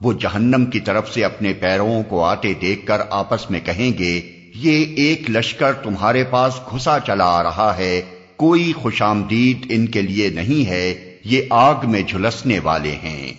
وہ جہنم کی طرف سے اپنے پیروں کو آتے دیکھ کر آپس میں کہیں گے، یہ ایک لشکر تمہارے پاس گھسا چلا آ رہا ہے، کوئی خوش آمدید ان کے لیے نہیں ہے، یہ آگ میں جھلسنے والے ہیں۔